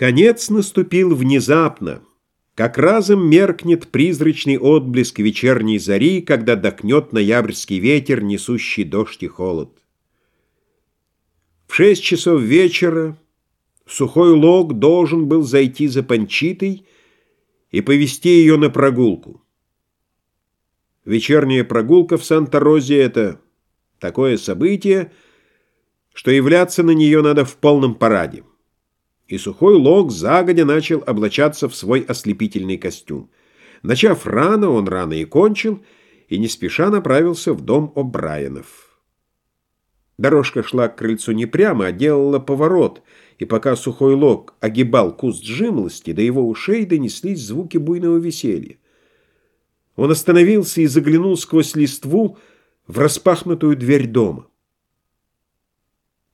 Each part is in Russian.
Конец наступил внезапно, как разом меркнет призрачный отблеск вечерней зари, когда докнет ноябрьский ветер, несущий дождь и холод. В шесть часов вечера сухой лог должен был зайти за Панчитой и повести ее на прогулку. Вечерняя прогулка в Санта-Розе — это такое событие, что являться на нее надо в полном параде и сухой лог загодя начал облачаться в свой ослепительный костюм. Начав рано, он рано и кончил, и не спеша направился в дом О'Брайенов. Дорожка шла к крыльцу не прямо, а делала поворот, и пока сухой лог огибал куст жимолости, до его ушей донеслись звуки буйного веселья. Он остановился и заглянул сквозь листву в распахнутую дверь дома.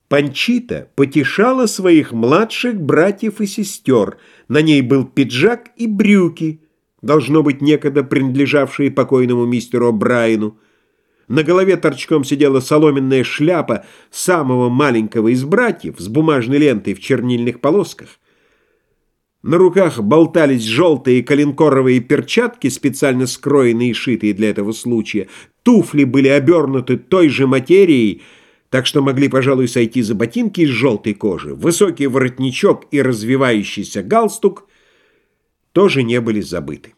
Панчита потешала своих младших братьев и сестер. На ней был пиджак и брюки, должно быть, некогда принадлежавшие покойному мистеру Брайану. На голове торчком сидела соломенная шляпа самого маленького из братьев с бумажной лентой в чернильных полосках. На руках болтались желтые коленкоровые перчатки, специально скроенные и шитые для этого случая. Туфли были обернуты той же материей, так что могли, пожалуй, сойти за ботинки из желтой кожи. Высокий воротничок и развивающийся галстук тоже не были забыты.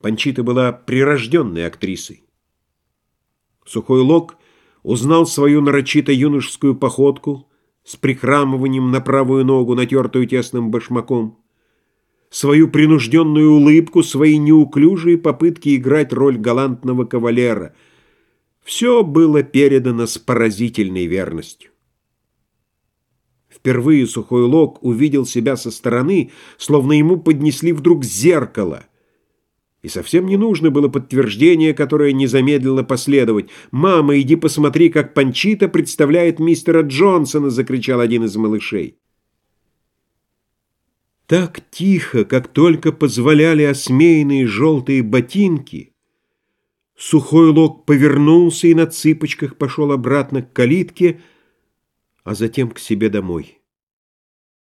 Панчита была прирожденной актрисой. Сухой Лог узнал свою нарочито юношескую походку с прихрамыванием на правую ногу, натертую тесным башмаком, свою принужденную улыбку, свои неуклюжие попытки играть роль галантного кавалера — все было передано с поразительной верностью. Впервые Сухой Лог увидел себя со стороны, словно ему поднесли вдруг зеркало. И совсем не нужно было подтверждение, которое не замедлило последовать. «Мама, иди посмотри, как Панчита представляет мистера Джонсона!» — закричал один из малышей. Так тихо, как только позволяли осмеянные желтые ботинки — Сухой лог повернулся и на цыпочках пошел обратно к калитке, а затем к себе домой.